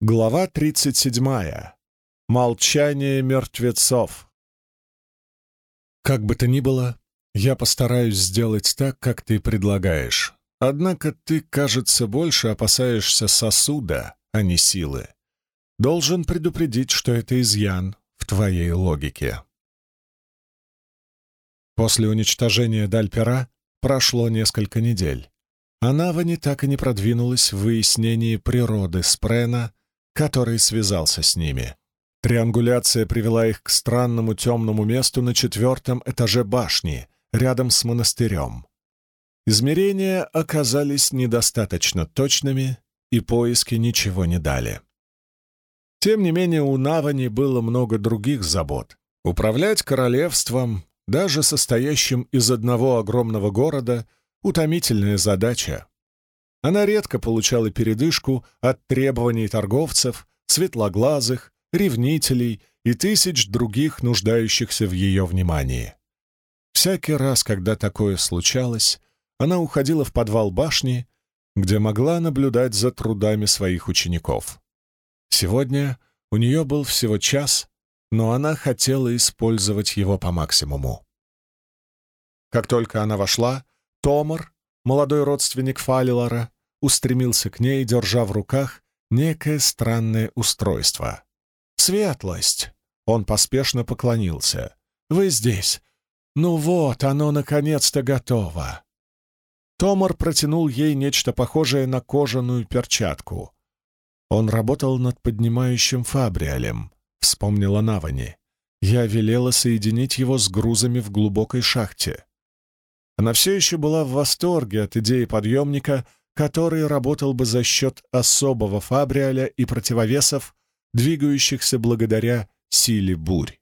Глава 37. Молчание мертвецов. Как бы то ни было, я постараюсь сделать так, как ты предлагаешь. Однако ты, кажется, больше опасаешься сосуда, а не силы. Должен предупредить, что это изъян в твоей логике. После уничтожения Дальпера прошло несколько недель. А Навани так и не продвинулась в выяснении природы Спрена который связался с ними. Триангуляция привела их к странному темному месту на четвертом этаже башни, рядом с монастырем. Измерения оказались недостаточно точными, и поиски ничего не дали. Тем не менее, у Навани было много других забот. Управлять королевством, даже состоящим из одного огромного города, утомительная задача. Она редко получала передышку от требований торговцев, светлоглазых, ревнителей и тысяч других нуждающихся в ее внимании. Всякий раз, когда такое случалось, она уходила в подвал башни, где могла наблюдать за трудами своих учеников. Сегодня у нее был всего час, но она хотела использовать его по максимуму. Как только она вошла, Томар, молодой родственник Фалилара, устремился к ней, держа в руках некое странное устройство. «Светлость!» — он поспешно поклонился. «Вы здесь! Ну вот, оно наконец-то готово!» Томар протянул ей нечто похожее на кожаную перчатку. Он работал над поднимающим фабриалем, вспомнила Навани. Я велела соединить его с грузами в глубокой шахте. Она все еще была в восторге от идеи подъемника, который работал бы за счет особого фабриаля и противовесов, двигающихся благодаря силе бурь.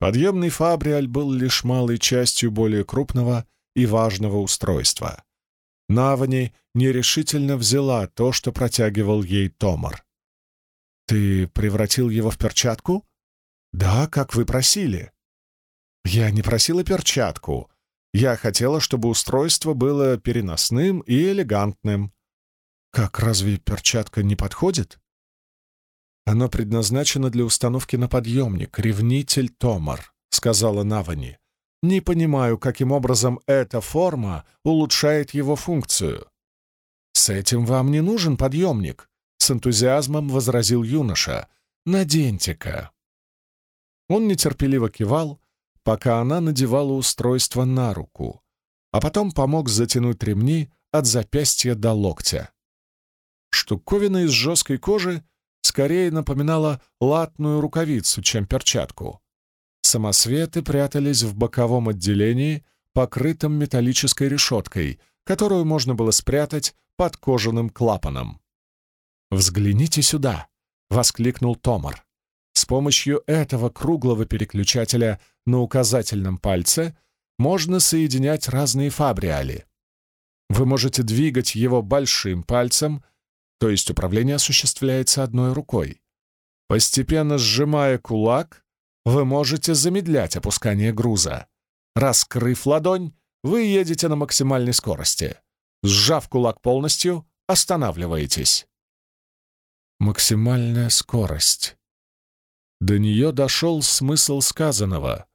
Подъемный фабриаль был лишь малой частью более крупного и важного устройства. Навани нерешительно взяла то, что протягивал ей Томар. «Ты превратил его в перчатку?» «Да, как вы просили». «Я не просила перчатку», я хотела, чтобы устройство было переносным и элегантным. Как, разве перчатка не подходит? Оно предназначено для установки на подъемник, ревнитель Томар, сказала Навани. Не понимаю, каким образом эта форма улучшает его функцию. С этим вам не нужен подъемник, с энтузиазмом возразил юноша. Наденьте-ка. Он нетерпеливо кивал, пока она надевала устройство на руку, а потом помог затянуть ремни от запястья до локтя. Штуковина из жесткой кожи скорее напоминала латную рукавицу, чем перчатку. Самосветы прятались в боковом отделении, покрытом металлической решеткой, которую можно было спрятать под кожаным клапаном. «Взгляните сюда!» — воскликнул Томар. С помощью этого круглого переключателя на указательном пальце можно соединять разные фабриали. Вы можете двигать его большим пальцем, то есть управление осуществляется одной рукой. Постепенно сжимая кулак, вы можете замедлять опускание груза. Раскрыв ладонь, вы едете на максимальной скорости. Сжав кулак полностью, останавливаетесь. Максимальная скорость. До нее дошел смысл сказанного.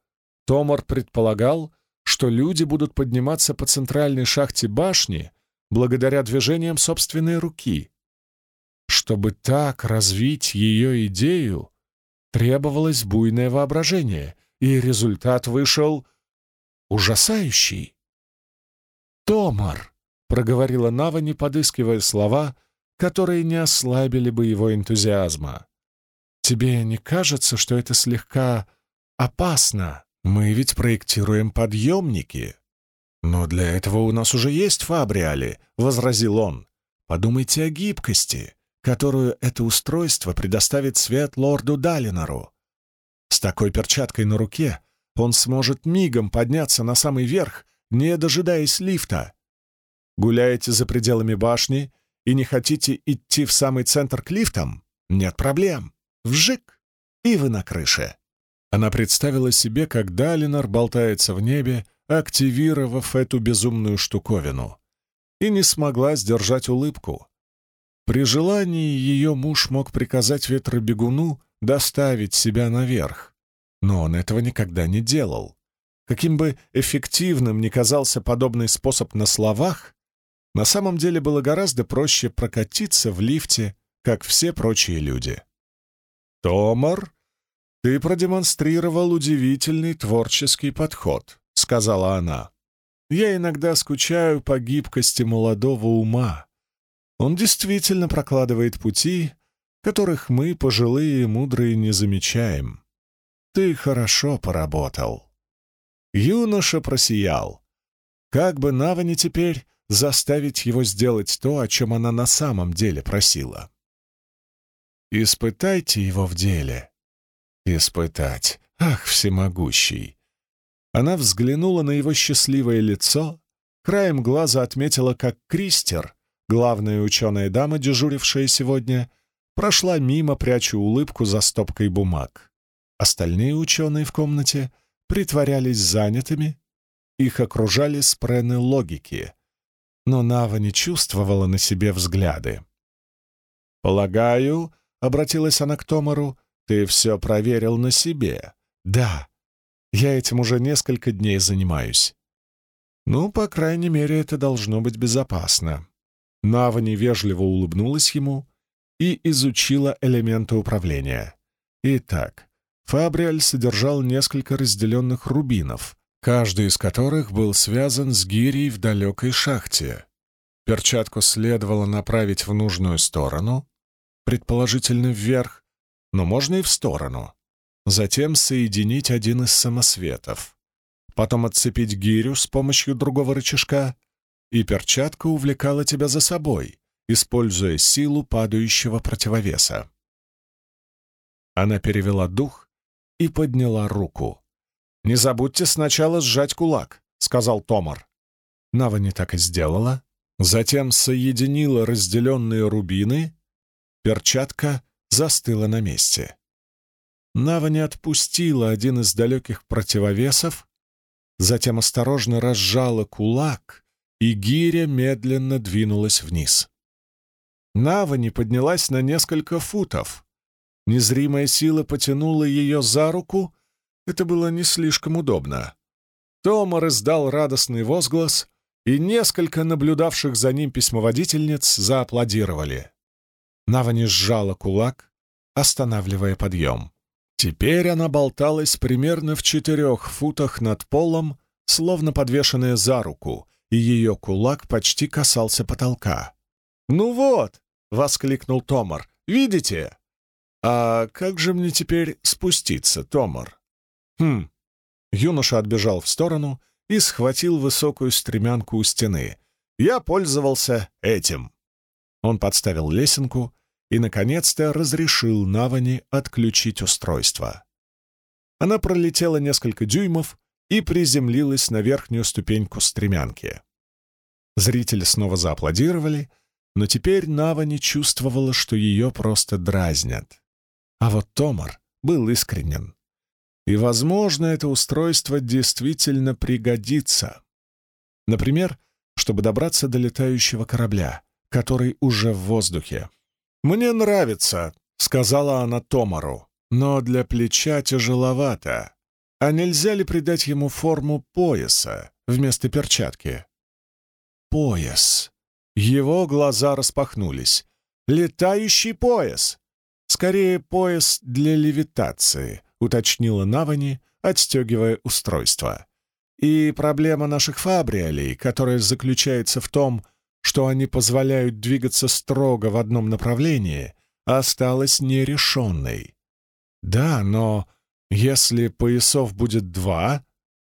Томар предполагал, что люди будут подниматься по центральной шахте башни благодаря движениям собственной руки. Чтобы так развить ее идею, требовалось буйное воображение, и результат вышел ужасающий. «Томар!» — проговорила Нава, не подыскивая слова, которые не ослабили бы его энтузиазма. Тебе не кажется, что это слегка опасно? Мы ведь проектируем подъемники. Но для этого у нас уже есть фабриали, — возразил он. Подумайте о гибкости, которую это устройство предоставит свет лорду Далинору. С такой перчаткой на руке он сможет мигом подняться на самый верх, не дожидаясь лифта. Гуляете за пределами башни и не хотите идти в самый центр к лифтам? Нет проблем. Вжик! И вы на крыше. Она представила себе, как Далинор болтается в небе, активировав эту безумную штуковину, и не смогла сдержать улыбку. При желании ее муж мог приказать ветробегуну доставить себя наверх, но он этого никогда не делал. Каким бы эффективным ни казался подобный способ на словах, на самом деле было гораздо проще прокатиться в лифте, как все прочие люди. «Томар, ты продемонстрировал удивительный творческий подход», — сказала она. «Я иногда скучаю по гибкости молодого ума. Он действительно прокладывает пути, которых мы, пожилые и мудрые, не замечаем. Ты хорошо поработал». Юноша просиял. Как бы Навани теперь заставить его сделать то, о чем она на самом деле просила? Испытайте его в деле. Испытать. Ах, всемогущий. Она взглянула на его счастливое лицо, краем глаза отметила, как Кристер, главная ученая дама, дежурившая сегодня, прошла мимо, пряча улыбку за стопкой бумаг. Остальные ученые в комнате притворялись занятыми, их окружали спрены логики, но Нава не чувствовала на себе взгляды. «Полагаю, Обратилась она к Томару. «Ты все проверил на себе?» «Да. Я этим уже несколько дней занимаюсь». «Ну, по крайней мере, это должно быть безопасно». Нава невежливо улыбнулась ему и изучила элементы управления. Итак, Фабриаль содержал несколько разделенных рубинов, каждый из которых был связан с гирей в далекой шахте. Перчатку следовало направить в нужную сторону, предположительно вверх, но можно и в сторону. Затем соединить один из самосветов. Потом отцепить гирю с помощью другого рычажка, и перчатка увлекала тебя за собой, используя силу падающего противовеса. Она перевела дух и подняла руку. «Не забудьте сначала сжать кулак», — сказал Томар. Нава не так и сделала, затем соединила разделенные рубины Перчатка застыла на месте. Нава не отпустила один из далеких противовесов, затем осторожно разжала кулак, и гиря медленно двинулась вниз. Нава не поднялась на несколько футов. Незримая сила потянула ее за руку. Это было не слишком удобно. Томар издал радостный возглас, и несколько наблюдавших за ним письмоводительниц зааплодировали. Навани сжала кулак, останавливая подъем. Теперь она болталась примерно в четырех футах над полом, словно подвешенная за руку, и ее кулак почти касался потолка. «Ну вот!» — воскликнул Томар. «Видите?» «А как же мне теперь спуститься, Томар?» «Хм». Юноша отбежал в сторону и схватил высокую стремянку у стены. «Я пользовался этим». Он подставил лесенку и, наконец-то, разрешил Навани отключить устройство. Она пролетела несколько дюймов и приземлилась на верхнюю ступеньку стремянки. Зрители снова зааплодировали, но теперь Навани чувствовала, что ее просто дразнят. А вот Томар был искренен. И, возможно, это устройство действительно пригодится. Например, чтобы добраться до летающего корабля, который уже в воздухе. «Мне нравится», — сказала она Томару, — «но для плеча тяжеловато. А нельзя ли придать ему форму пояса вместо перчатки?» «Пояс». Его глаза распахнулись. «Летающий пояс!» «Скорее, пояс для левитации», — уточнила Навани, отстегивая устройство. «И проблема наших фабриолей, которая заключается в том, что они позволяют двигаться строго в одном направлении, осталась нерешенной. Да, но если поясов будет два,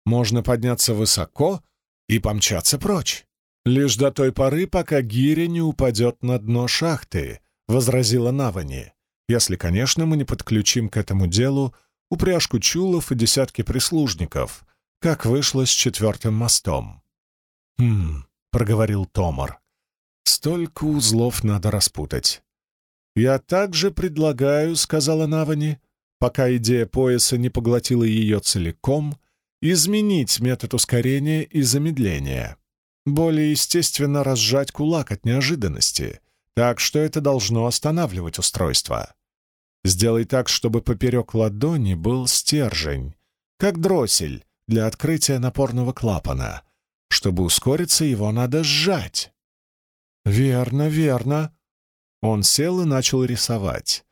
можно подняться высоко и помчаться прочь. Лишь до той поры, пока гиря не упадет на дно шахты, — возразила Навани, если, конечно, мы не подключим к этому делу упряжку чулов и десятки прислужников, как вышло с четвертым мостом. «Хм», — проговорил Томар. «Столько узлов надо распутать». «Я также предлагаю», — сказала Навани, пока идея пояса не поглотила ее целиком, изменить метод ускорения и замедления. Более естественно разжать кулак от неожиданности. так что это должно останавливать устройство. Сделай так, чтобы поперек ладони был стержень, как дроссель для открытия напорного клапана. Чтобы ускориться, его надо сжать. Верно, верно. Он сел и начал рисовать.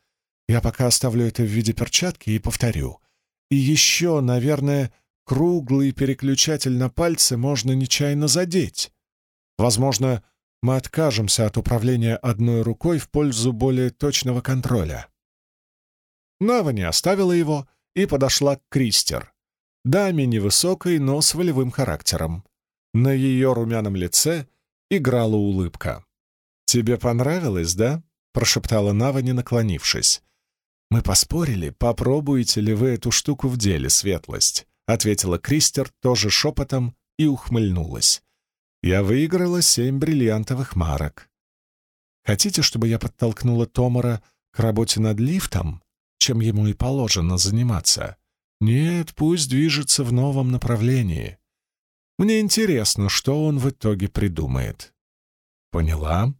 Я пока оставлю это в виде перчатки и повторю. И еще, наверное, круглый переключатель на пальце можно нечаянно задеть. Возможно, мы откажемся от управления одной рукой в пользу более точного контроля. Нава не оставила его и подошла к Кристер. Даме невысокой, но с волевым характером. На ее румяном лице играла улыбка. «Тебе понравилось, да?» — прошептала Нава, не наклонившись. «Мы поспорили, попробуете ли вы эту штуку в деле, светлость», — ответила Кристер тоже шепотом и ухмыльнулась. «Я выиграла семь бриллиантовых марок. Хотите, чтобы я подтолкнула Томара к работе над лифтом, чем ему и положено заниматься? Нет, пусть движется в новом направлении. Мне интересно, что он в итоге придумает». «Поняла?»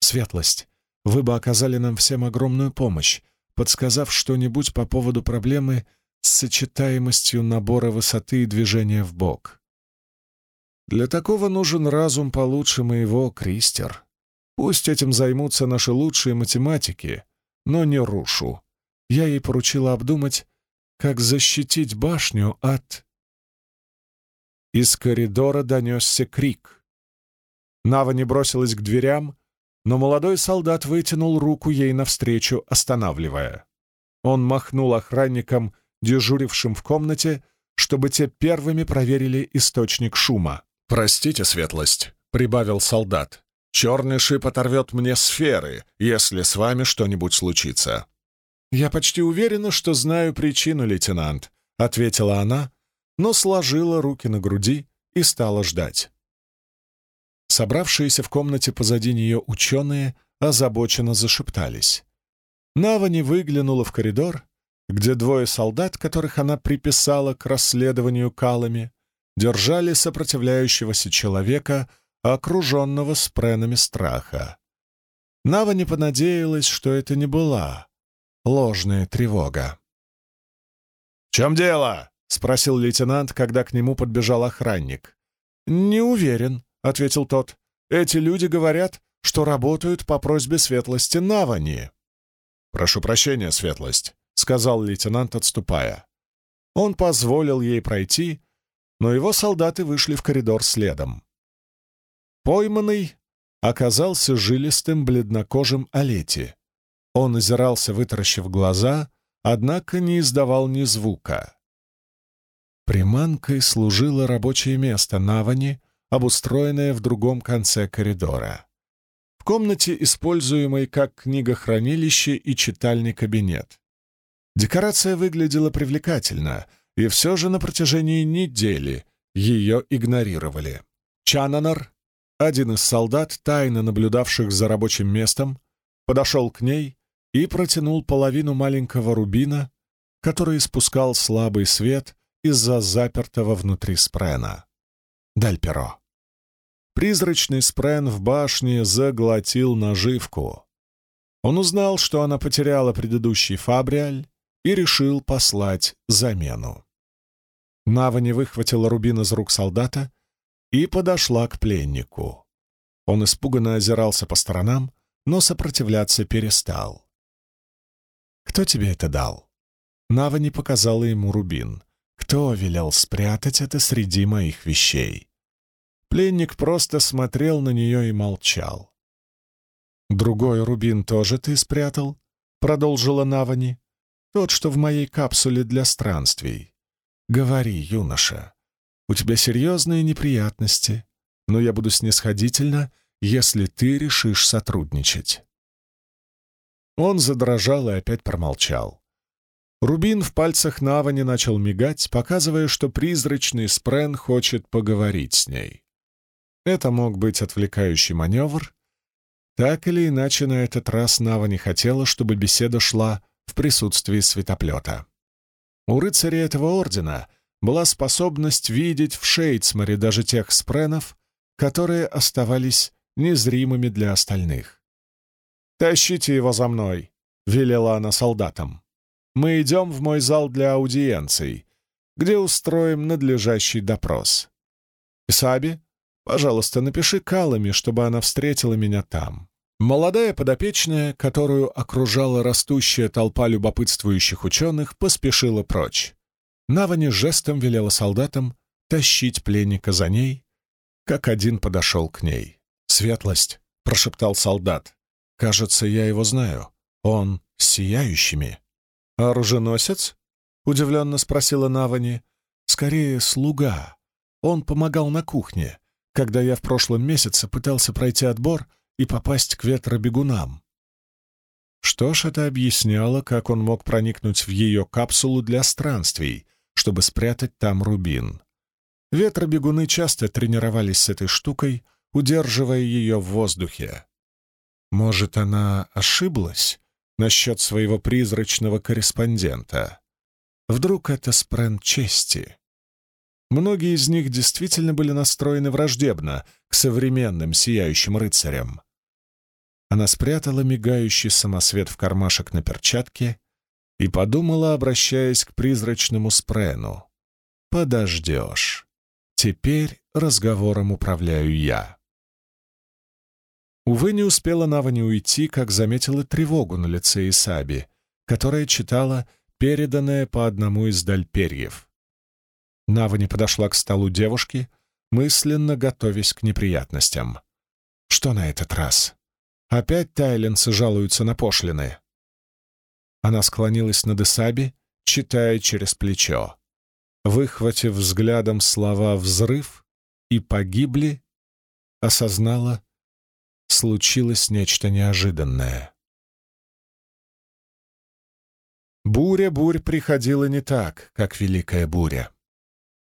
«Светлость, вы бы оказали нам всем огромную помощь, подсказав что-нибудь по поводу проблемы с сочетаемостью набора высоты и движения в бок. Для такого нужен разум получше моего, Кристер. Пусть этим займутся наши лучшие математики, но не рушу. Я ей поручила обдумать, как защитить башню от... Из коридора донесся крик. Нава не бросилась к дверям, но молодой солдат вытянул руку ей навстречу, останавливая. Он махнул охранникам, дежурившим в комнате, чтобы те первыми проверили источник шума. «Простите, светлость», — прибавил солдат. «Черный шип оторвет мне сферы, если с вами что-нибудь случится». «Я почти уверена, что знаю причину, лейтенант», — ответила она, но сложила руки на груди и стала ждать. Собравшиеся в комнате позади нее ученые озабоченно зашептались. Навани выглянула в коридор, где двое солдат, которых она приписала к расследованию калами, держали сопротивляющегося человека, окруженного спренами страха. Нава не понадеялась, что это не была ложная тревога. «В чем дело?» — спросил лейтенант, когда к нему подбежал охранник. «Не уверен», — ответил тот. «Эти люди говорят, что работают по просьбе светлости Навани». «Прошу прощения, светлость», — сказал лейтенант, отступая. Он позволил ей пройти, но его солдаты вышли в коридор следом. Пойманный оказался жилистым бледнокожим Олети. Он озирался, вытаращив глаза, однако не издавал ни звука. Приманкой служило рабочее место Навани, обустроенное в другом конце коридора. В комнате, используемой как книгохранилище и читальный кабинет. Декорация выглядела привлекательно, и все же на протяжении недели ее игнорировали. Чананар, один из солдат, тайно наблюдавших за рабочим местом, подошел к ней и протянул половину маленького рубина, который испускал слабый свет из-за запертого внутри спрена. Дальперо. Призрачный спрен в башне заглотил наживку. Он узнал, что она потеряла предыдущий фабриаль и решил послать замену. Навани выхватила рубин из рук солдата и подошла к пленнику. Он испуганно озирался по сторонам, но сопротивляться перестал. «Кто тебе это дал?» Навани показала ему рубин. «Кто велел спрятать это среди моих вещей?» Пленник просто смотрел на нее и молчал. «Другой рубин тоже ты спрятал?» — продолжила Навани. «Тот, что в моей капсуле для странствий. Говори, юноша, у тебя серьезные неприятности, но я буду снисходительна, если ты решишь сотрудничать». Он задрожал и опять промолчал. Рубин в пальцах Навани начал мигать, показывая, что призрачный Спрен хочет поговорить с ней. Это мог быть отвлекающий маневр. Так или иначе, на этот раз Нава не хотела, чтобы беседа шла в присутствии светоплета. У рыцаря этого ордена была способность видеть в Шейцмаре даже тех спренов, которые оставались незримыми для остальных. «Тащите его за мной», — велела она солдатам. «Мы идем в мой зал для аудиенций, где устроим надлежащий допрос. Саби, пожалуйста, напиши Калами, чтобы она встретила меня там». Молодая подопечная, которую окружала растущая толпа любопытствующих ученых, поспешила прочь. Навани жестом велела солдатам тащить пленника за ней, как один подошел к ней. «Светлость», — прошептал солдат, — «кажется, я его знаю. Он с сияющими». «Оруженосец?» — удивленно спросила Навани. «Скорее, слуга. Он помогал на кухне, когда я в прошлом месяце пытался пройти отбор — и попасть к ветробегунам. Что ж, это объясняло, как он мог проникнуть в ее капсулу для странствий, чтобы спрятать там рубин. Ветробегуны часто тренировались с этой штукой, удерживая ее в воздухе. Может, она ошиблась насчет своего призрачного корреспондента? Вдруг это спрен чести? Многие из них действительно были настроены враждебно к современным сияющим рыцарям. Она спрятала мигающий самосвет в кармашек на перчатке и подумала, обращаясь к призрачному спрену. «Подождешь. Теперь разговором управляю я». Увы, не успела Навани уйти, как заметила тревогу на лице Исаби, которая читала переданное по одному из даль перьев. Навани подошла к столу девушки, мысленно готовясь к неприятностям. Что на этот раз? Опять тайленцы жалуются на пошлины. Она склонилась над Исаби, читая через плечо. Выхватив взглядом слова «взрыв» и «погибли», осознала, случилось нечто неожиданное. Буря-бурь приходила не так, как Великая буря.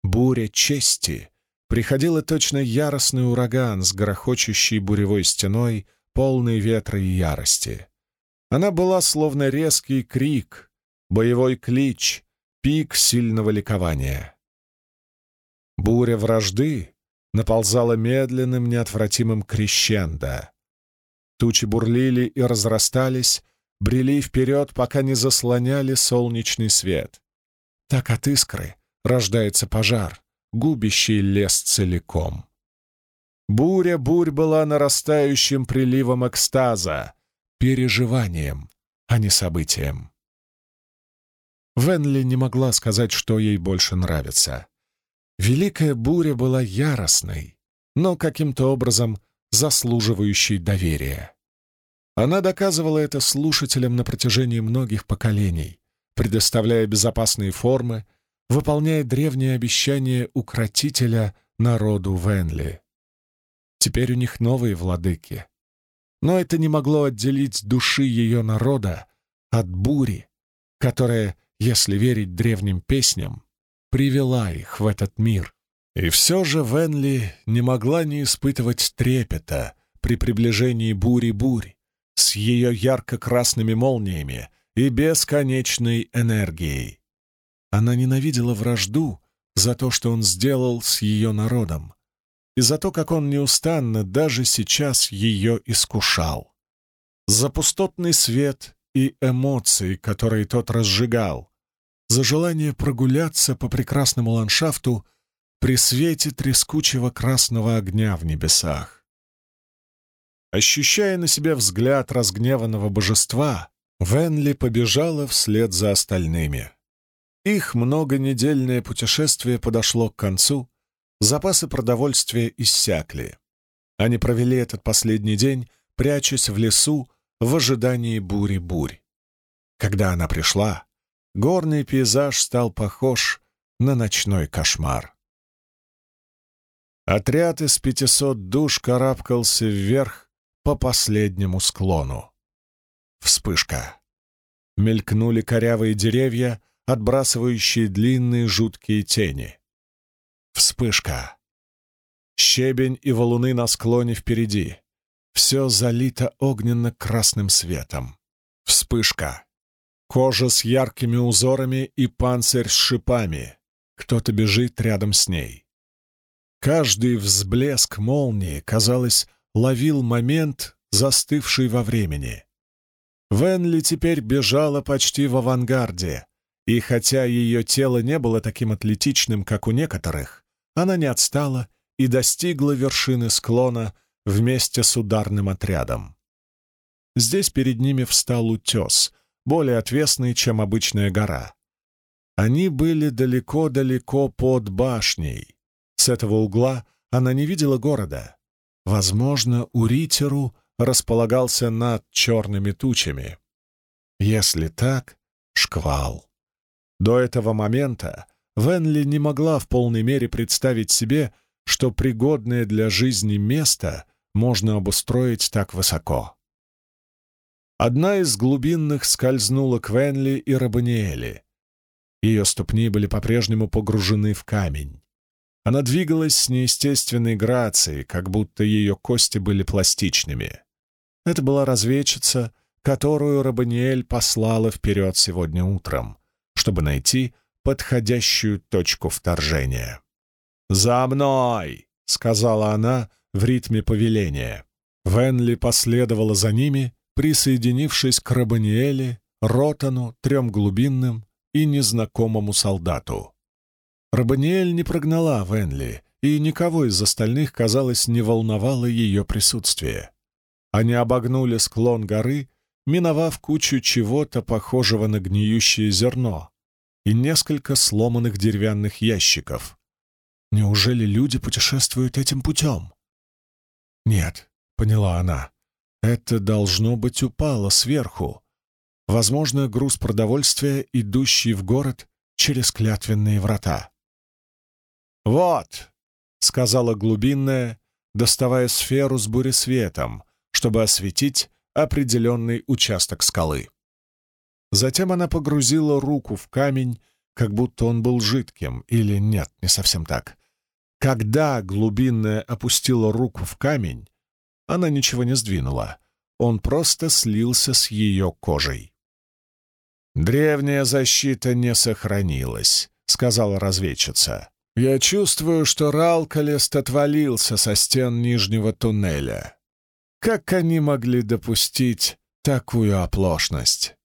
Буря чести приходила точно яростный ураган с грохочущей буревой стеной, полный ветра и ярости. Она была словно резкий крик, боевой клич, пик сильного ликования. Буря вражды наползала медленным, неотвратимым крещендо. Тучи бурлили и разрастались, брели вперед, пока не заслоняли солнечный свет. Так от искры рождается пожар, губящий лес целиком. Буря бурь была нарастающим приливом экстаза, переживанием, а не событием. Венли не могла сказать, что ей больше нравится. Великая буря была яростной, но каким-то образом заслуживающей доверия. Она доказывала это слушателям на протяжении многих поколений, предоставляя безопасные формы, выполняя древние обещания укротителя народу Венли. Теперь у них новые владыки. Но это не могло отделить души ее народа от бури, которая, если верить древним песням, привела их в этот мир. И все же Венли не могла не испытывать трепета при приближении бури-бурь с ее ярко-красными молниями и бесконечной энергией. Она ненавидела вражду за то, что он сделал с ее народом, и за то, как он неустанно даже сейчас ее искушал. За пустотный свет и эмоции, которые тот разжигал, за желание прогуляться по прекрасному ландшафту при свете трескучего красного огня в небесах. Ощущая на себе взгляд разгневанного божества, Венли побежала вслед за остальными. Их многонедельное путешествие подошло к концу, Запасы продовольствия иссякли. Они провели этот последний день, прячась в лесу в ожидании бури-бурь. Когда она пришла, горный пейзаж стал похож на ночной кошмар. Отряд из пятисот душ карабкался вверх по последнему склону. Вспышка. Мелькнули корявые деревья, отбрасывающие длинные жуткие тени. Вспышка. Щебень и валуны на склоне впереди. Все залито огненно-красным светом. Вспышка. Кожа с яркими узорами и панцирь с шипами. Кто-то бежит рядом с ней. Каждый взблеск молнии, казалось, ловил момент, застывший во времени. Венли теперь бежала почти в авангарде, и хотя ее тело не было таким атлетичным, как у некоторых, она не отстала и достигла вершины склона вместе с ударным отрядом. Здесь перед ними встал утес, более отвесный, чем обычная гора. Они были далеко-далеко под башней. С этого угла она не видела города. Возможно, Уритеру располагался над черными тучами. Если так, шквал. До этого момента Венли не могла в полной мере представить себе, что пригодное для жизни место можно обустроить так высоко. Одна из глубинных скользнула к Венли и Рабаниэле. Ее ступни были по-прежнему погружены в камень. Она двигалась с неестественной грацией, как будто ее кости были пластичными. Это была разведчица, которую Рабаниэль послала вперед сегодня утром, чтобы найти подходящую точку вторжения. «За мной!» — сказала она в ритме повеления. Венли последовала за ними, присоединившись к Рабаниэле, Ротану, трем глубинным и незнакомому солдату. Рабаниэль не прогнала Венли, и никого из остальных, казалось, не волновало ее присутствие. Они обогнули склон горы, миновав кучу чего-то похожего на гниющее зерно и несколько сломанных деревянных ящиков. Неужели люди путешествуют этим путем? Нет, поняла она, это должно быть упало сверху. Возможно, груз продовольствия, идущий в город через клятвенные врата. «Вот», — сказала глубинная, доставая сферу с буресветом, чтобы осветить определенный участок скалы. Затем она погрузила руку в камень, как будто он был жидким, или нет, не совсем так. Когда глубинная опустила руку в камень, она ничего не сдвинула, он просто слился с ее кожей. «Древняя защита не сохранилась», — сказала разведчица. Я чувствую, что Ралкалест отвалился со стен нижнего туннеля. Как они могли допустить такую оплошность?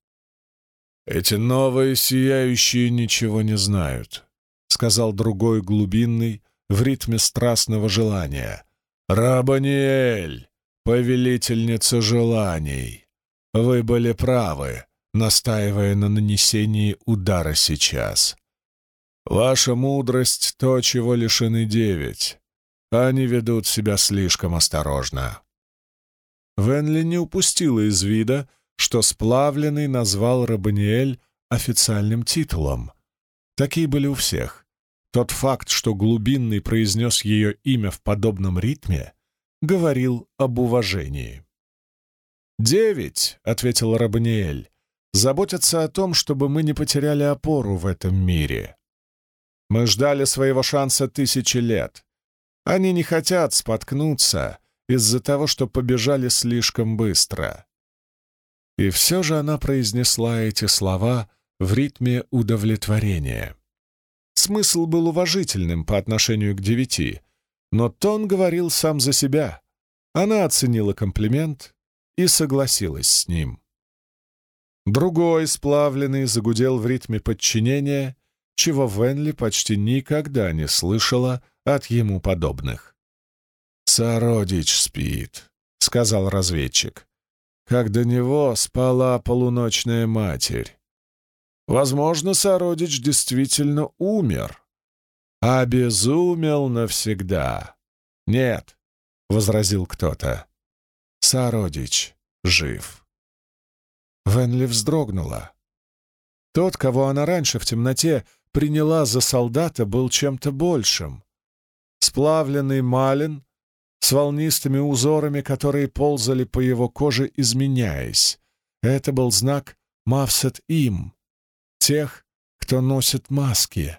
Эти новые сияющие ничего не знают, — сказал другой глубинный в ритме страстного желания. Рабаниэль, повелительница желаний, вы были правы, настаивая на нанесении удара сейчас. Ваша мудрость — то, чего лишены девять. Они ведут себя слишком осторожно». Венли не упустила из вида, что сплавленный назвал Рабаниэль официальным титулом. Такие были у всех. Тот факт, что глубинный произнес ее имя в подобном ритме, говорил об уважении. «Девять», — ответил Рабаниэль, — «заботятся о том, чтобы мы не потеряли опору в этом мире. Мы ждали своего шанса тысячи лет. Они не хотят споткнуться из-за того, что побежали слишком быстро. И все же она произнесла эти слова в ритме удовлетворения. Смысл был уважительным по отношению к девяти, но тон говорил сам за себя. Она оценила комплимент и согласилась с ним. Другой, сплавленный, загудел в ритме подчинения чего Венли почти никогда не слышала от ему подобных. «Сородич спит», — сказал разведчик, — «как до него спала полуночная матерь. Возможно, сородич действительно умер, обезумел навсегда. Нет», — возразил кто-то, — «сородич жив». Венли вздрогнула. Тот, кого она раньше в темноте приняла за солдата, был чем-то большим. Сплавленный малин с волнистыми узорами, которые ползали по его коже, изменяясь. Это был знак Мавсет им, тех, кто носит маски.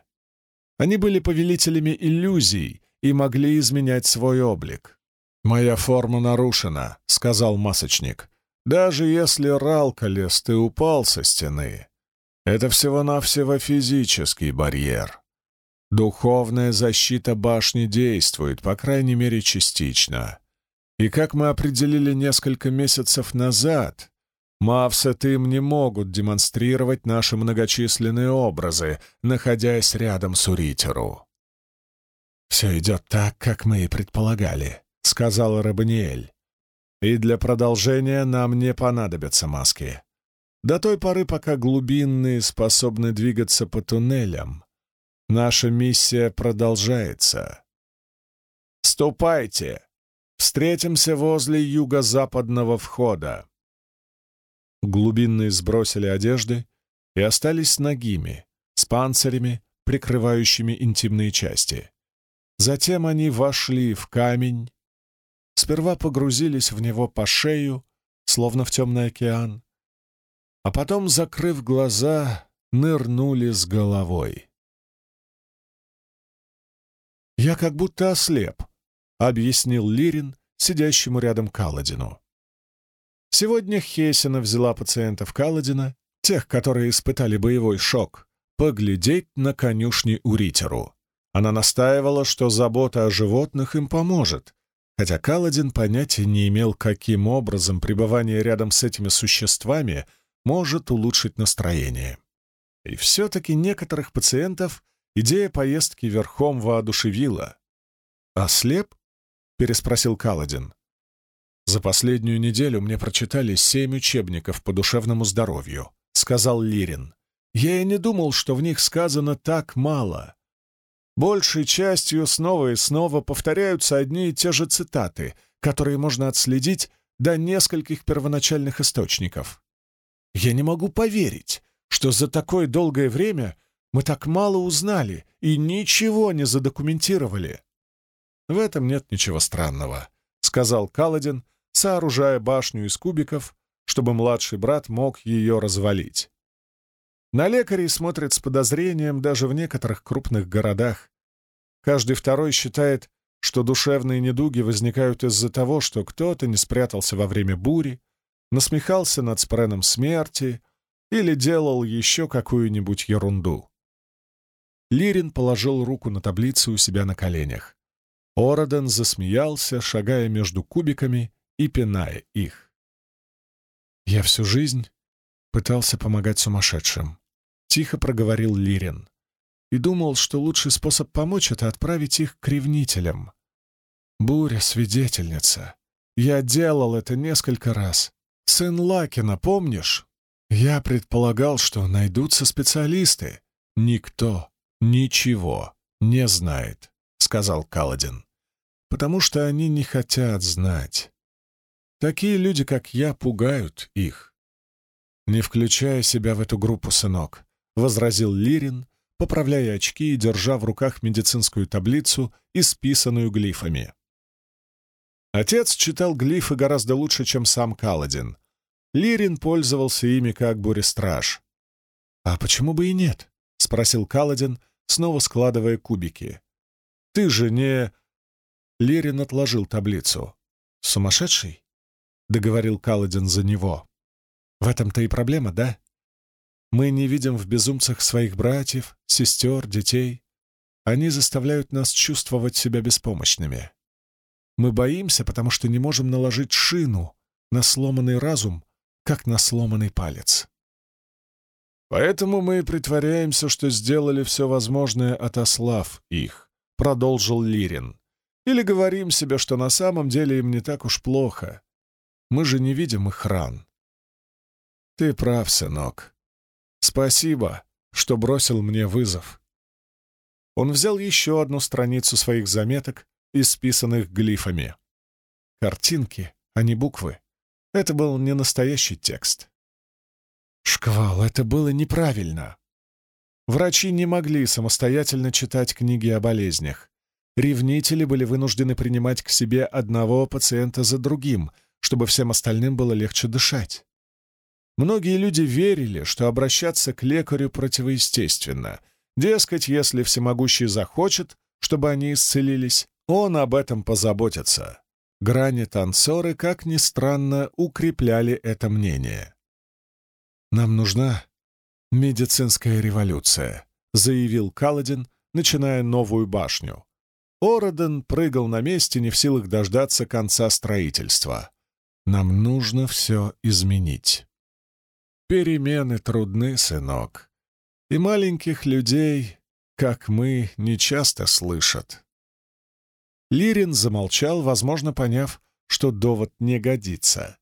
Они были повелителями иллюзий и могли изменять свой облик. «Моя форма нарушена», — сказал масочник. «Даже если Ралкалес ты упал со стены, это всего-навсего физический барьер. Духовная защита башни действует, по крайней мере, частично. И как мы определили несколько месяцев назад, Мавсет им не могут демонстрировать наши многочисленные образы, находясь рядом с Уритеру. «Все идет так, как мы и предполагали», — сказал Рабаниэль. «И для продолжения нам не понадобятся маски. До той поры, пока глубинные способны двигаться по туннелям, наша миссия продолжается. Ступайте! Встретимся возле юго-западного входа. Глубинные сбросили одежды и остались нагими, с панцирями, прикрывающими интимные части. Затем они вошли в камень, сперва погрузились в него по шею, словно в темный океан, а потом, закрыв глаза, нырнули с головой. «Я как будто ослеп», — объяснил Лирин сидящему рядом Каладину. Сегодня Хесина взяла пациентов Каладина, тех, которые испытали боевой шок, поглядеть на конюшни Уритеру. Она настаивала, что забота о животных им поможет, хотя Каладин понятия не имел, каким образом пребывание рядом с этими существами может улучшить настроение. И все-таки некоторых пациентов идея поездки верхом воодушевила. «Ослеп?» — переспросил Каладин. «За последнюю неделю мне прочитали семь учебников по душевному здоровью», — сказал Лирин. «Я и не думал, что в них сказано так мало. Большей частью снова и снова повторяются одни и те же цитаты, которые можно отследить до нескольких первоначальных источников. Я не могу поверить, что за такое долгое время мы так мало узнали и ничего не задокументировали. В этом нет ничего странного, — сказал Каладин, сооружая башню из кубиков, чтобы младший брат мог ее развалить. На лекарей смотрят с подозрением даже в некоторых крупных городах. Каждый второй считает, что душевные недуги возникают из-за того, что кто-то не спрятался во время бури, насмехался над спреном смерти или делал еще какую-нибудь ерунду. Лирин положил руку на таблицу у себя на коленях. Ороден засмеялся, шагая между кубиками и пиная их. «Я всю жизнь пытался помогать сумасшедшим», — тихо проговорил Лирин, и думал, что лучший способ помочь — это отправить их к ревнителям. Буря — свидетельница. Я делал это несколько раз. Сын Лакина, помнишь? Я предполагал, что найдутся специалисты. Никто ничего не знает, — сказал Каладин, — потому что они не хотят знать. Такие люди, как я, пугают их. «Не включая себя в эту группу, сынок», — возразил Лирин, поправляя очки и держа в руках медицинскую таблицу, исписанную глифами. Отец читал глифы гораздо лучше, чем сам Каладин. Лирин пользовался ими как бурестраж. «А почему бы и нет?» — спросил Каладин, снова складывая кубики. «Ты же не...» Лирин отложил таблицу. «Сумасшедший?» Договорил Каладин за него. В этом-то и проблема, да? Мы не видим в безумцах своих братьев, сестер, детей. Они заставляют нас чувствовать себя беспомощными. Мы боимся, потому что не можем наложить шину на сломанный разум, как на сломанный палец. Поэтому мы притворяемся, что сделали все возможное, отослав их, — продолжил Лирин. Или говорим себе, что на самом деле им не так уж плохо, мы же не видим их ран. Ты прав, сынок. Спасибо, что бросил мне вызов. Он взял еще одну страницу своих заметок, исписанных глифами. Картинки, а не буквы. Это был не настоящий текст. Шквал, это было неправильно. Врачи не могли самостоятельно читать книги о болезнях. Ревнители были вынуждены принимать к себе одного пациента за другим, чтобы всем остальным было легче дышать. Многие люди верили, что обращаться к лекарю противоестественно. Дескать, если всемогущий захочет, чтобы они исцелились, он об этом позаботится. Грани-танцоры, как ни странно, укрепляли это мнение. «Нам нужна медицинская революция», — заявил Каладин, начиная новую башню. Ороден прыгал на месте, не в силах дождаться конца строительства. Нам нужно все изменить. перемены трудны, сынок, и маленьких людей, как мы, нечасто слышат». Лирин замолчал, возможно, поняв, что довод не годится.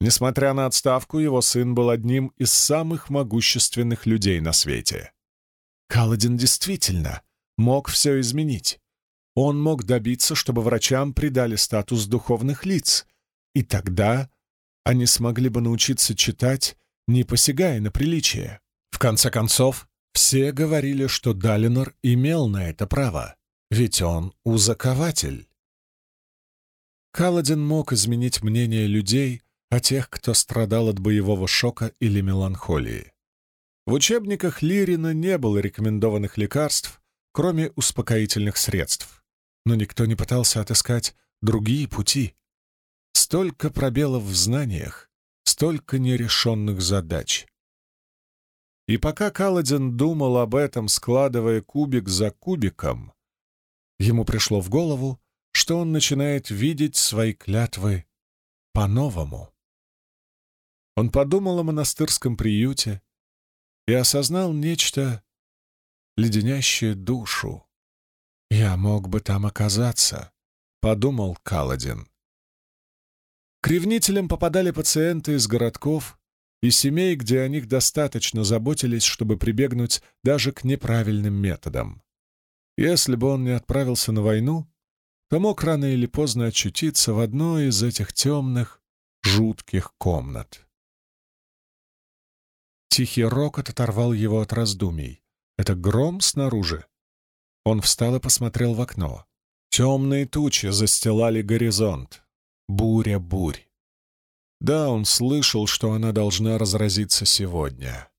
Несмотря на отставку, его сын был одним из самых могущественных людей на свете. Каладин действительно мог все изменить. Он мог добиться, чтобы врачам придали статус духовных лиц, и тогда они смогли бы научиться читать, не посягая на приличие. В конце концов, все говорили, что Далинор имел на это право, ведь он узакователь. Каладин мог изменить мнение людей о тех, кто страдал от боевого шока или меланхолии. В учебниках Лирина не было рекомендованных лекарств, кроме успокоительных средств, но никто не пытался отыскать другие пути. Столько пробелов в знаниях, столько нерешенных задач. И пока Каладин думал об этом, складывая кубик за кубиком, ему пришло в голову, что он начинает видеть свои клятвы по-новому. Он подумал о монастырском приюте, и осознал нечто, леденящее душу. «Я мог бы там оказаться», — подумал Каладин. К ревнителям попадали пациенты из городков и семей, где о них достаточно заботились, чтобы прибегнуть даже к неправильным методам. Если бы он не отправился на войну, то мог рано или поздно очутиться в одной из этих темных, жутких комнат. Тихий рокот оторвал его от раздумий. Это гром снаружи. Он встал и посмотрел в окно. Темные тучи застилали горизонт. Буря бурь. Да, он слышал, что она должна разразиться сегодня.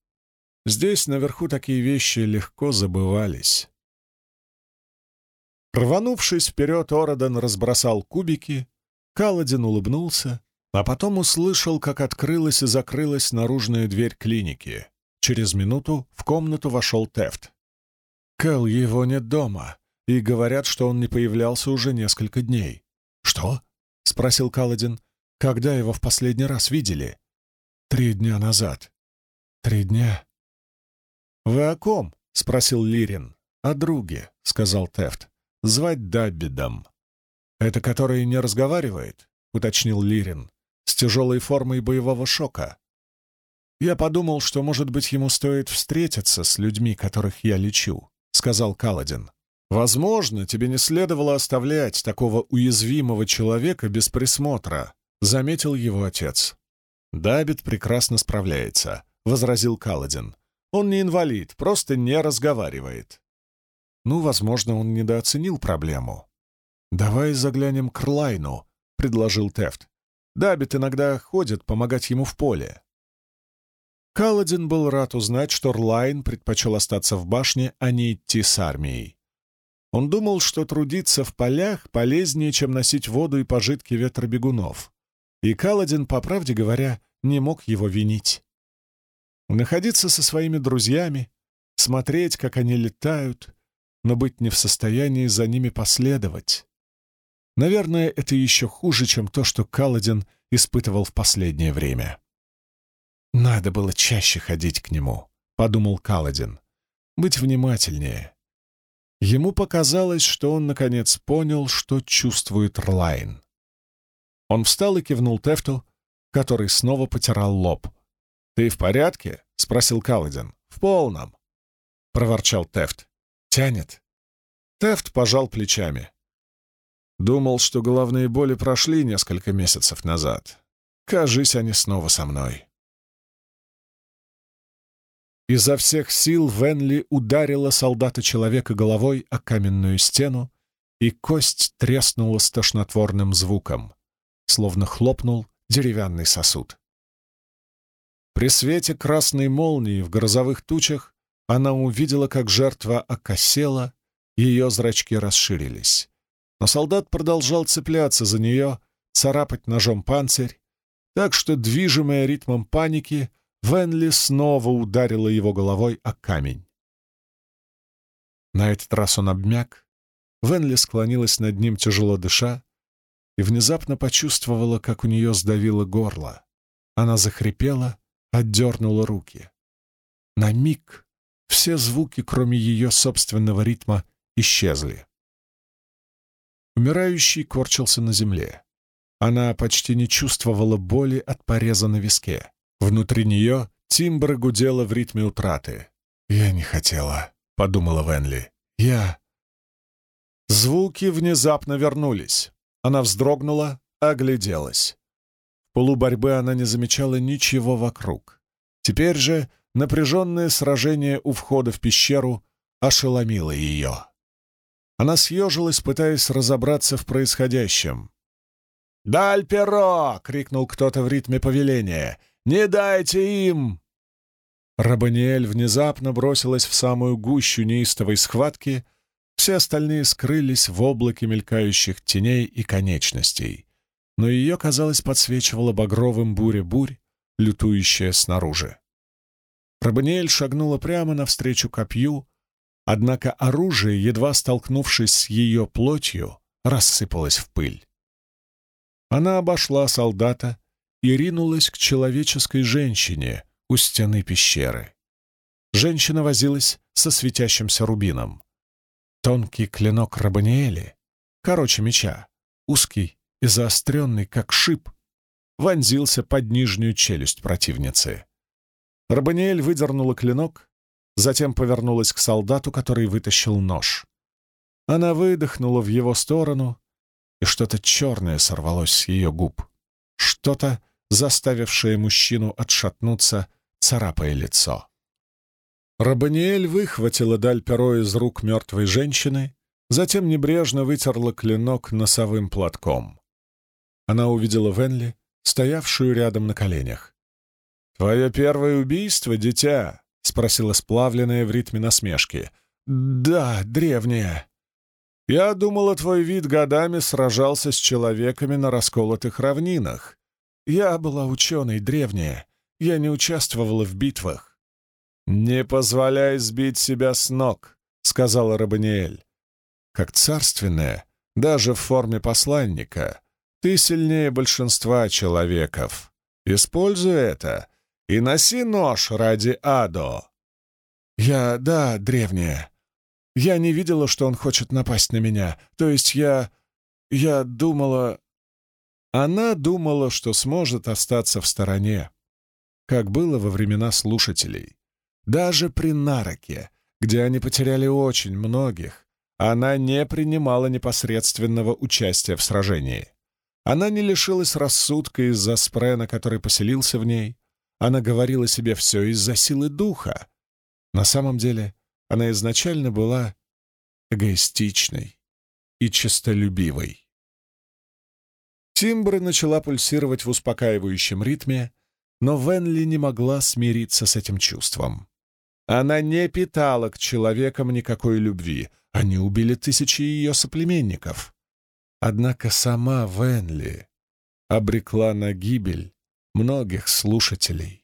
Здесь наверху такие вещи легко забывались. Рванувшись вперед, Ороден разбросал кубики, Каладин улыбнулся а потом услышал, как открылась и закрылась наружная дверь клиники. Через минуту в комнату вошел Тефт. Кэл его нет дома, и говорят, что он не появлялся уже несколько дней. «Что?» — спросил Каладин. «Когда его в последний раз видели?» «Три дня назад». «Три дня?» «Вы о ком?» — спросил Лирин. «О друге», — сказал Тефт. «Звать Даббидом». «Это который не разговаривает?» — уточнил Лирин с тяжелой формой боевого шока. «Я подумал, что, может быть, ему стоит встретиться с людьми, которых я лечу», — сказал Каладин. «Возможно, тебе не следовало оставлять такого уязвимого человека без присмотра», — заметил его отец. «Дабит прекрасно справляется», — возразил Каладин. «Он не инвалид, просто не разговаривает». «Ну, возможно, он недооценил проблему». «Давай заглянем к Рлайну», — предложил Тефт. Дабит иногда ходит помогать ему в поле. Каладин был рад узнать, что Рлайн предпочел остаться в башне, а не идти с армией. Он думал, что трудиться в полях полезнее, чем носить воду и пожитки ветробегунов. И Каладин, по правде говоря, не мог его винить. Находиться со своими друзьями, смотреть, как они летают, но быть не в состоянии за ними последовать. Наверное, это еще хуже, чем то, что Каладин испытывал в последнее время. «Надо было чаще ходить к нему», — подумал Каладин. «Быть внимательнее». Ему показалось, что он, наконец, понял, что чувствует Рлайн. Он встал и кивнул Тефту, который снова потирал лоб. «Ты в порядке?» — спросил Каладин. «В полном», — проворчал Тефт. «Тянет». Тефт пожал плечами. Думал, что головные боли прошли несколько месяцев назад. Кажись, они снова со мной. Изо всех сил Венли ударила солдата-человека головой о каменную стену, и кость треснула с тошнотворным звуком, словно хлопнул деревянный сосуд. При свете красной молнии в грозовых тучах она увидела, как жертва окосела, ее зрачки расширились. Но солдат продолжал цепляться за нее, царапать ножом панцирь, так что, движимая ритмом паники, Венли снова ударила его головой о камень. На этот раз он обмяк, Венли склонилась над ним, тяжело дыша, и внезапно почувствовала, как у нее сдавило горло. Она захрипела отдернула руки. На миг все звуки, кроме ее собственного ритма, исчезли. Умирающий корчился на земле. Она почти не чувствовала боли от пореза на виске. Внутри нее тимбра гудела в ритме утраты. «Я не хотела», — подумала Венли. «Я...» Звуки внезапно вернулись. Она вздрогнула, огляделась. В полуборьбы она не замечала ничего вокруг. Теперь же напряженное сражение у входа в пещеру ошеломило ее. Она съежилась, пытаясь разобраться в происходящем. «Даль перо!» — крикнул кто-то в ритме повеления. «Не дайте им!» Рабаниэль внезапно бросилась в самую гущу неистовой схватки, все остальные скрылись в облаке мелькающих теней и конечностей, но ее, казалось, подсвечивала багровым буря-бурь, лютующая снаружи. Рабаниэль шагнула прямо навстречу копью, однако оружие, едва столкнувшись с ее плотью, рассыпалось в пыль. Она обошла солдата и ринулась к человеческой женщине у стены пещеры. Женщина возилась со светящимся рубином. Тонкий клинок Рабаниэли, короче меча, узкий и заостренный, как шип, вонзился под нижнюю челюсть противницы. Рабаниэль выдернула клинок, затем повернулась к солдату, который вытащил нож. Она выдохнула в его сторону, и что-то черное сорвалось с ее губ. Что-то, заставившее мужчину отшатнуться, царапая лицо. Рабаниэль выхватила даль перо из рук мертвой женщины, затем небрежно вытерла клинок носовым платком. Она увидела Венли, стоявшую рядом на коленях. «Твое первое убийство, дитя?» — спросила сплавленная в ритме насмешки. «Да, древнее». «Я думала, твой вид годами сражался с человеками на расколотых равнинах. Я была ученой древняя, я не участвовала в битвах». «Не позволяй сбить себя с ног», — сказала Рабаниэль. «Как царственная, даже в форме посланника, ты сильнее большинства человеков. Используй это и носи нож ради Адо». «Я, да, древняя. Я не видела, что он хочет напасть на меня. То есть я... я думала...» Она думала, что сможет остаться в стороне, как было во времена слушателей. Даже при Нароке, где они потеряли очень многих, она не принимала непосредственного участия в сражении. Она не лишилась рассудка из-за спрена, который поселился в ней. Она говорила себе все из-за силы духа. На самом деле она изначально была эгоистичной и честолюбивой. Тимбра начала пульсировать в успокаивающем ритме, но Венли не могла смириться с этим чувством. Она не питала к человекам никакой любви, они убили тысячи ее соплеменников. Однако сама Венли обрекла на гибель многих слушателей.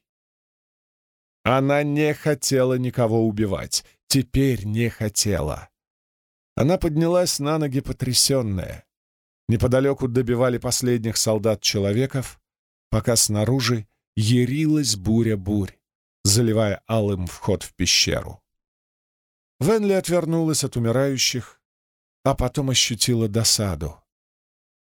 Она не хотела никого убивать, теперь не хотела. Она поднялась на ноги потрясенная. Неподалеку добивали последних солдат-человеков, пока снаружи ярилась буря-бурь, заливая алым вход в пещеру. Венли отвернулась от умирающих, а потом ощутила досаду.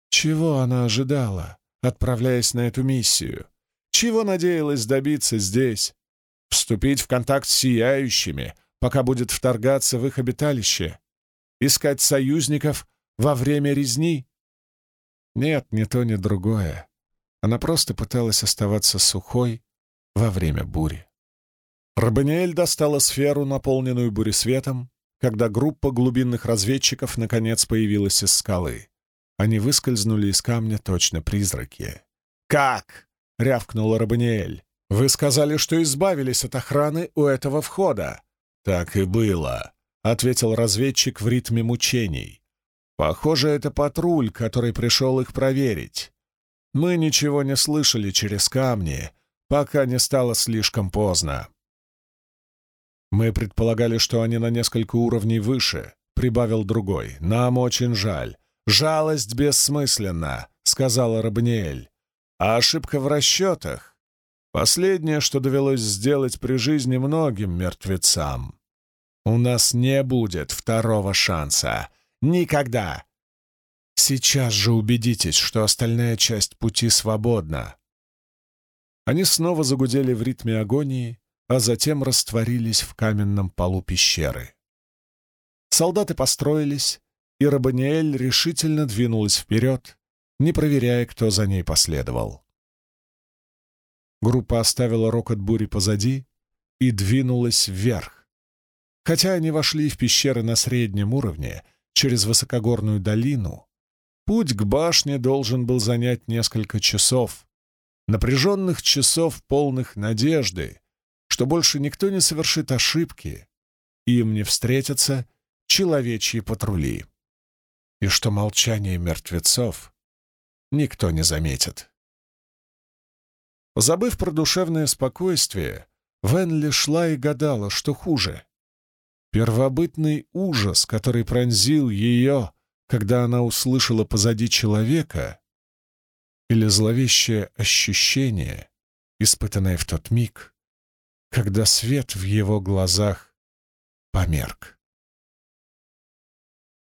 Чего она ожидала, отправляясь на эту миссию? Чего надеялась добиться здесь? Вступить в контакт с сияющими, пока будет вторгаться в их обиталище? Искать союзников во время резни? Нет, ни то, ни другое. Она просто пыталась оставаться сухой во время бури. Рабаниэль достала сферу, наполненную буресветом, когда группа глубинных разведчиков наконец появилась из скалы. Они выскользнули из камня точно призраки. «Как?» — рявкнула Рабаниэль. «Вы сказали, что избавились от охраны у этого входа». «Так и было», — ответил разведчик в ритме мучений. «Похоже, это патруль, который пришел их проверить. Мы ничего не слышали через камни, пока не стало слишком поздно». «Мы предполагали, что они на несколько уровней выше», — прибавил другой. «Нам очень жаль. «Жалость бессмысленна», — сказала Рабниэль. «А ошибка в расчетах? Последнее, что довелось сделать при жизни многим мертвецам. У нас не будет второго шанса. Никогда. Сейчас же убедитесь, что остальная часть пути свободна. Они снова загудели в ритме агонии, а затем растворились в каменном полу пещеры. Солдаты построились, и Рабаниэль решительно двинулась вперед, не проверяя, кто за ней последовал. Группа оставила рокот бури позади и двинулась вверх. Хотя они вошли в пещеры на среднем уровне, через высокогорную долину, путь к башне должен был занять несколько часов, напряженных часов, полных надежды, что больше никто не совершит ошибки, и им не встретятся человечьи патрули, и что молчание мертвецов никто не заметит. Забыв про душевное спокойствие, Венли шла и гадала, что хуже. Первобытный ужас, который пронзил ее, когда она услышала позади человека, или зловещее ощущение, испытанное в тот миг, когда свет в его глазах померк.